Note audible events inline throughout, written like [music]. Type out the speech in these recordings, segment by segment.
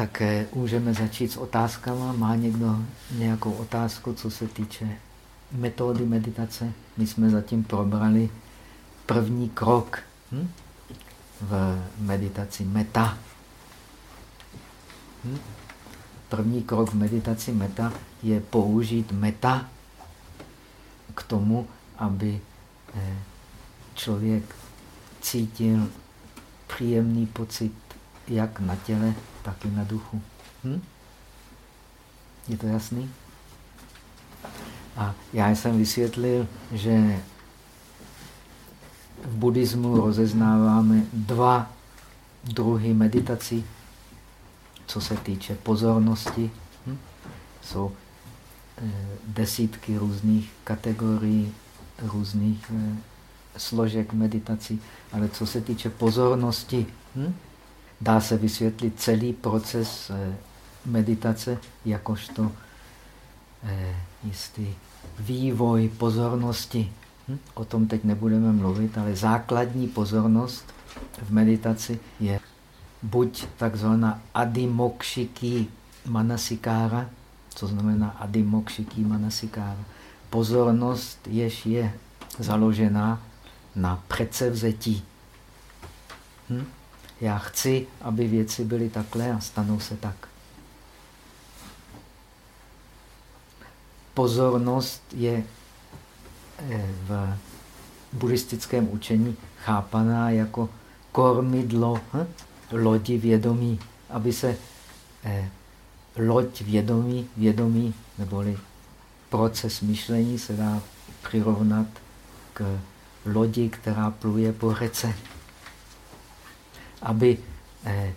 Tak můžeme začít s otázkama. Má někdo nějakou otázku, co se týče metody meditace? My jsme zatím probrali první krok hm? v meditaci meta. Hm? První krok v meditaci meta je použít meta k tomu, aby eh, člověk cítil příjemný pocit jak na těle, tak na duchu. Hm? Je to jasný? A já jsem vysvětlil, že v buddhismu rozeznáváme dva druhy meditací, co se týče pozornosti. Hm? Jsou eh, desítky různých kategorií, různých eh, složek meditací, ale co se týče pozornosti, hm? Dá se vysvětlit celý proces eh, meditace jakožto eh, jistý vývoj pozornosti. Hm? O tom teď nebudeme mluvit, ale základní pozornost v meditaci je buď takzvaná adimokšiký manasikára, co znamená adimokšiký manasikára. Pozornost, jež je založená na předsevzetí. Hm? Já chci, aby věci byly takhle a stanou se tak. Pozornost je eh, v buddhistickém učení chápaná jako kormidlo hm? lodi vědomí, aby se eh, loď vědomí, vědomí neboli proces myšlení se dá přirovnat k lodi, která pluje po řece aby eh,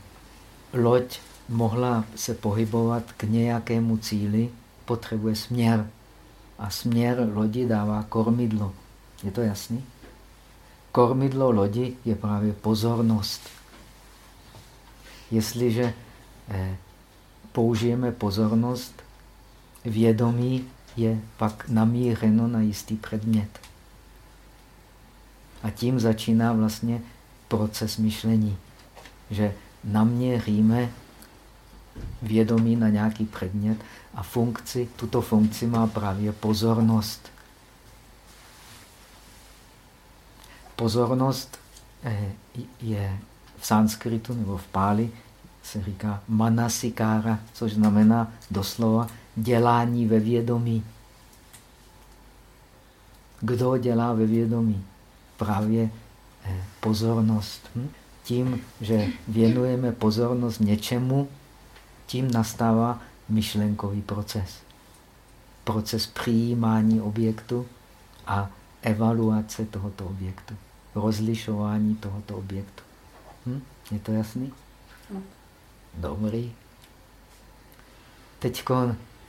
loď mohla se pohybovat k nějakému cíli, potřebuje směr. A směr lodi dává kormidlo. Je to jasný? Kormidlo lodi je právě pozornost. Jestliže eh, použijeme pozornost, vědomí je pak namířeno na jistý předmět. A tím začíná vlastně proces myšlení že naměříme vědomí na nějaký předmět a funkci, tuto funkci má právě pozornost. Pozornost eh, je v sanskritu nebo v páli se říká manasikára, což znamená doslova dělání ve vědomí. Kdo dělá ve vědomí? Právě eh, pozornost. Hm? Tím, že věnujeme pozornost něčemu, tím nastává myšlenkový proces. Proces přijímání objektu a evaluace tohoto objektu. Rozlišování tohoto objektu. Hm? Je to jasný? No. Dobrý. Teď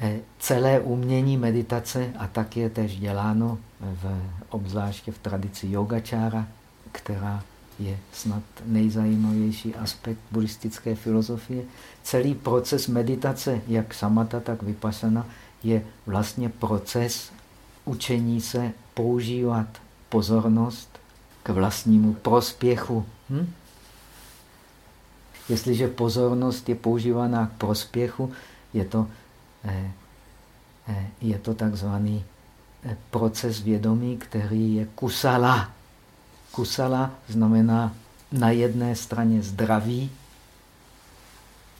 eh, celé umění meditace, a tak je tež děláno, v, obzvláště v tradici yogačára, která je snad nejzajímavější aspekt buddhistické filozofie. Celý proces meditace, jak samata, tak vypasana, je vlastně proces učení se používat pozornost k vlastnímu prospěchu. Hm? Jestliže pozornost je používaná k prospěchu, je to, eh, eh, je to takzvaný eh, proces vědomí, který je kusala. Kusala znamená na jedné straně zdraví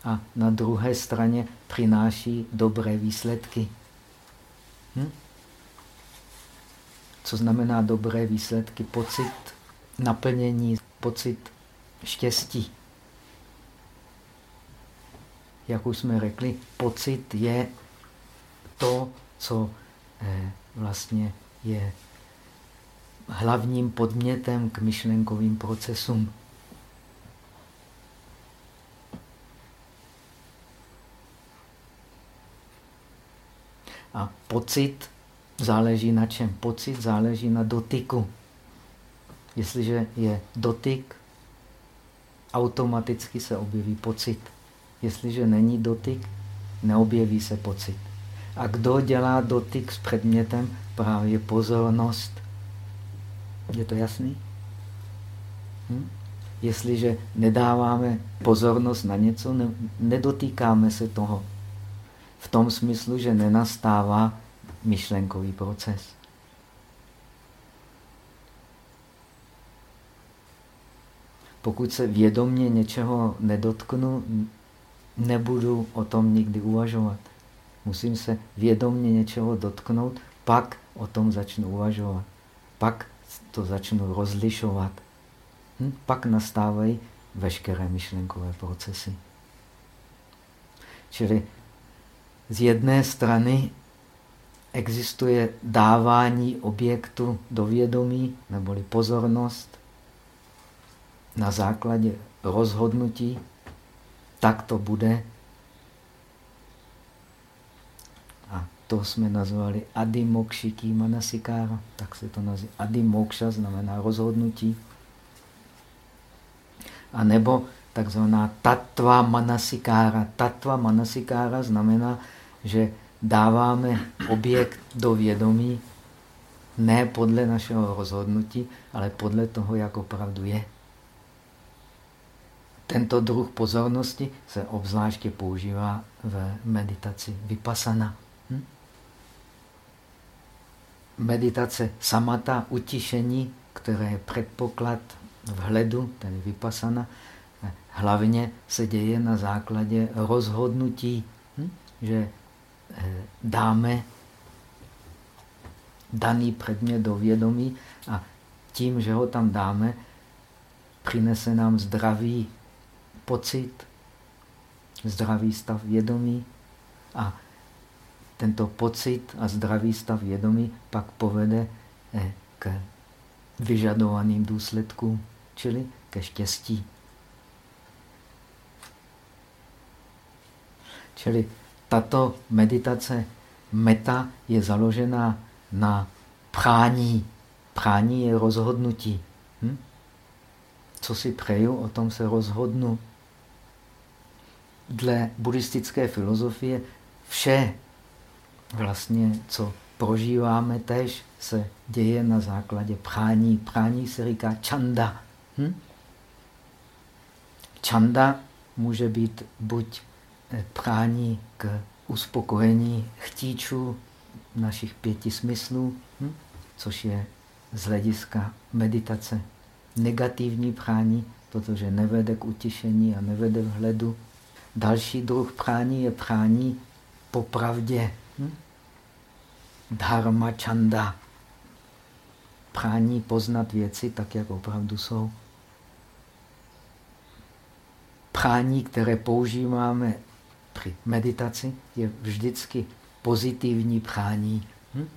a na druhé straně přináší dobré výsledky. Hm? Co znamená dobré výsledky? Pocit naplnění, pocit štěstí. Jak už jsme řekli, pocit je to, co eh, vlastně je hlavním podmětem k myšlenkovým procesům. A pocit záleží na čem? Pocit záleží na dotyku. Jestliže je dotyk, automaticky se objeví pocit. Jestliže není dotyk, neobjeví se pocit. A kdo dělá dotyk s předmětem? Právě pozornost. Je to jasný? Hm? jestliže nedáváme pozornost na něco, ne, nedotýkáme se toho. V tom smyslu, že nenastává myšlenkový proces. Pokud se vědomně něčeho nedotknu, nebudu o tom nikdy uvažovat. Musím se vědomně něčeho dotknout, pak o tom začnu uvažovat. Pak to začnu rozlišovat. Hm? Pak nastávají veškeré myšlenkové procesy. Čili z jedné strany existuje dávání objektu do vědomí, neboli pozornost, na základě rozhodnutí, tak to bude. A to jsme nazvali adimokšiký manasikára, tak se to nazývá. Adimokša znamená rozhodnutí. A nebo takzvaná tatva manasikára. Tatva manasikára znamená, že dáváme objekt do vědomí ne podle našeho rozhodnutí, ale podle toho, jak opravdu je. Tento druh pozornosti se obzvláště používá v meditaci vypasana. Meditace samata, utišení, které je předpoklad vhledu, tedy vypasana, hlavně se děje na základě rozhodnutí, hm? že eh, dáme daný předmět do vědomí a tím, že ho tam dáme, přinese nám zdravý pocit, zdravý stav vědomí a tento pocit a zdravý stav vědomí pak povede eh, k vyžadovaným důsledkům, čili ke štěstí. Čili tato meditace meta je založená na prání. Prání je rozhodnutí. Hm? Co si přeju, o tom se rozhodnu dle buddhistické filozofie vše, vlastně, co prožíváme tež, se děje na základě prání. Prání se říká čanda. Hm? Čanda může být buď eh, prání k uspokojení chtíčů našich pěti smyslů, hm? což je z hlediska meditace negativní prání, protože nevede k utišení a nevede v hledu Další druh prání je prání po pravdě. Hm? Dharma chanda. Prání poznat věci tak, jak opravdu jsou. Prání, které používáme při meditaci, je vždycky pozitivní prání. Hm?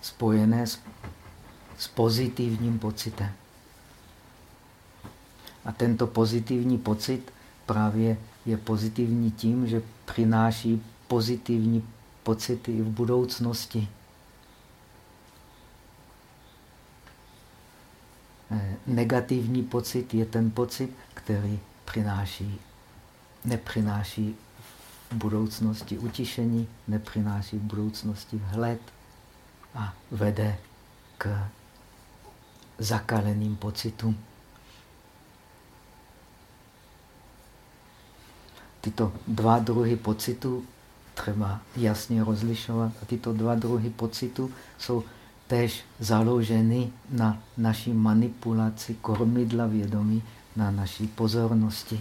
Spojené s, s pozitivním pocitem. A tento pozitivní pocit právě je pozitivní tím, že přináší pozitivní pocity v budoucnosti. Eh, negativní pocit je ten pocit, který přináší, nepřináší v budoucnosti utišení, nepřináší v budoucnosti vhled a vede k zakaleným pocitům. tyto dva druhy pocitu třeba jasně rozlišovat. A tyto dva druhy pocitu jsou též založeny na naší manipulaci kormidla vědomí, na naší pozornosti.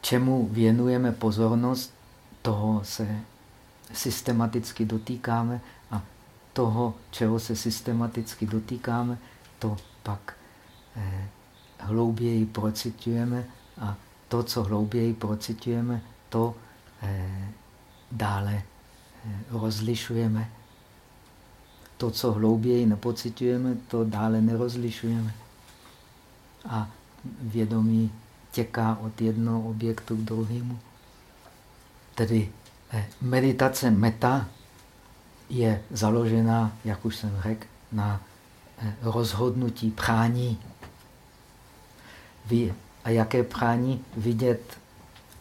Čemu věnujeme pozornost, toho se systematicky dotýkáme toho, čeho se systematicky dotýkáme, to pak eh, hlouběji procitujeme a to, co hlouběji procitujeme, to eh, dále eh, rozlišujeme. To, co hlouběji nepocitujeme, to dále nerozlišujeme. A vědomí těká od jednoho objektu k druhému. Tedy eh, meditace meta je založená, jak už jsem řekl, na eh, rozhodnutí prání. A jaké prání? Vidět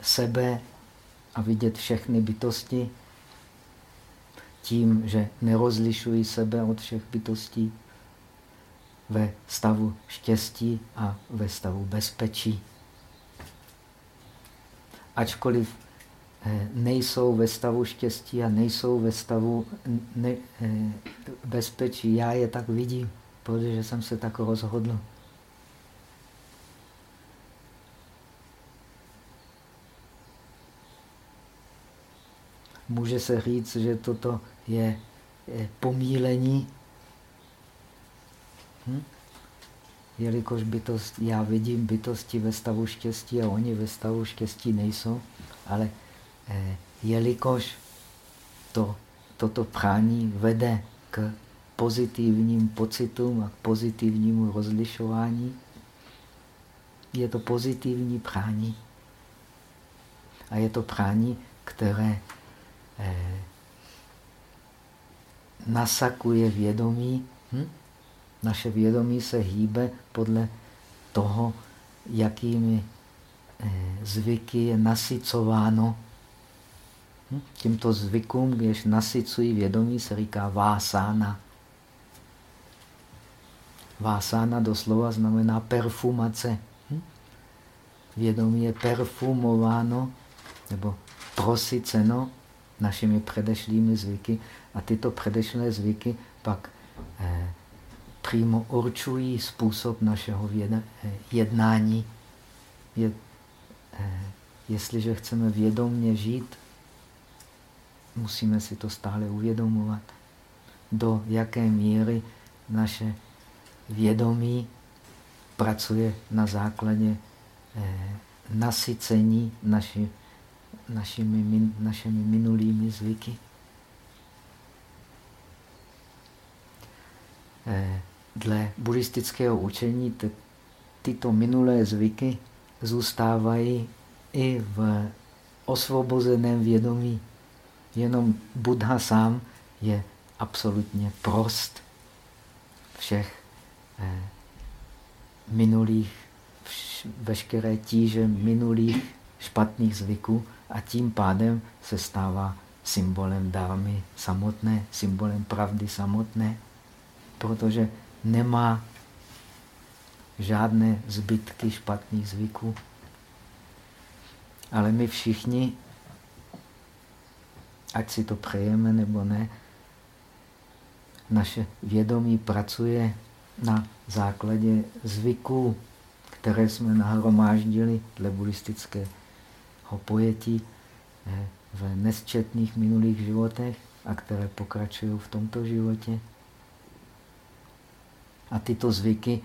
sebe a vidět všechny bytosti tím, že nerozlišují sebe od všech bytostí ve stavu štěstí a ve stavu bezpečí. Ačkoliv eh, nejsou ve stavu štěstí a nejsou ve stavu ne, eh, bezpečí, já je tak vidím, protože jsem se tak rozhodl. Může se říct, že toto je pomílení, hm? jelikož bytost, já vidím bytosti ve stavu štěstí a oni ve stavu štěstí nejsou, ale eh, jelikož to, toto prání vede k pozitivním pocitům a k pozitivnímu rozlišování, je to pozitivní prání. A je to prání, které eh, nasakuje vědomí. Hm? Naše vědomí se hýbe podle toho, jakými eh, zvyky je nasycováno. Hm? Tímto zvykům, když nasycují vědomí, se říká vásána. Vásána doslova znamená perfumace. Hm? Vědomí je perfumováno nebo prosyceno našimi předešlými zvyky a tyto předešlé zvyky pak eh, přímo určují způsob našeho eh, jednání. Je, eh, jestliže chceme vědomně žít, musíme si to stále uvědomovat, do jaké míry naše vědomí pracuje na základě eh, nasycení naši, našimi, našimi minulými zvyky. Eh, dle buddhistického učení tyto minulé zvyky zůstávají i v osvobozeném vědomí. Jenom Buddha sám je absolutně prost všech eh, minulých, veškeré tíže minulých špatných zvyků a tím pádem se stává symbolem dármy samotné, symbolem pravdy samotné protože nemá žádné zbytky špatných zvyků. Ale my všichni, ať si to přejeme nebo ne, naše vědomí pracuje na základě zvyků, které jsme nahromáždili dle buddhistického pojetí eh, v nesčetných minulých životech a které pokračují v tomto životě. A tyto zvyky,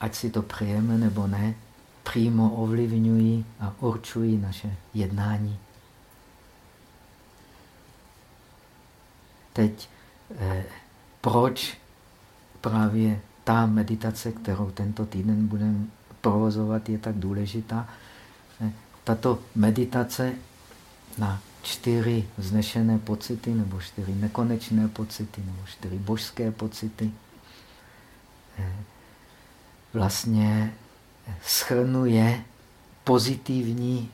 ať si to přejeme nebo ne, přímo ovlivňují a určují naše jednání. Teď, eh, proč právě ta meditace, kterou tento týden budeme provozovat, je tak důležitá. Eh, tato meditace na čtyři vznešené pocity, nebo čtyři nekonečné pocity, nebo čtyři božské pocity, vlastně schrnuje pozitivní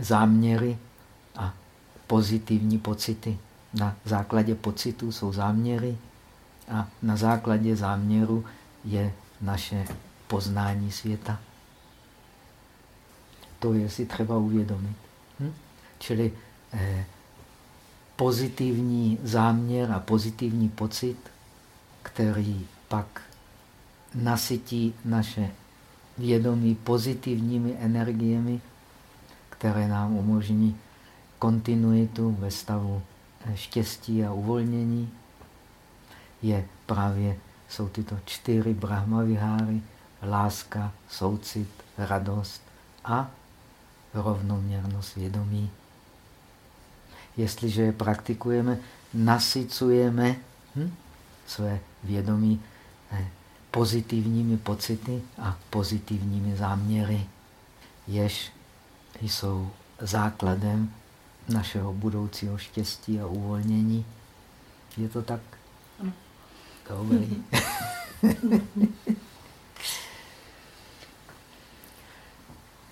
záměry a pozitivní pocity. Na základě pocitů jsou záměry a na základě záměru je naše poznání světa. To je si třeba uvědomit. Hm? Čili eh, pozitivní záměr a pozitivní pocit, který pak nasytí naše vědomí pozitivními energiemi, které nám umožní kontinuitu ve stavu štěstí a uvolnění, je právě, jsou tyto čtyři brahmaviháry, láska, soucit, radost a rovnoměrnost vědomí. Jestliže je praktikujeme, nasycujeme hm, své vědomí eh, pozitivními pocity a pozitivními záměry, jež jsou základem našeho budoucího štěstí a uvolnění. Je to tak? Dobrý. [laughs]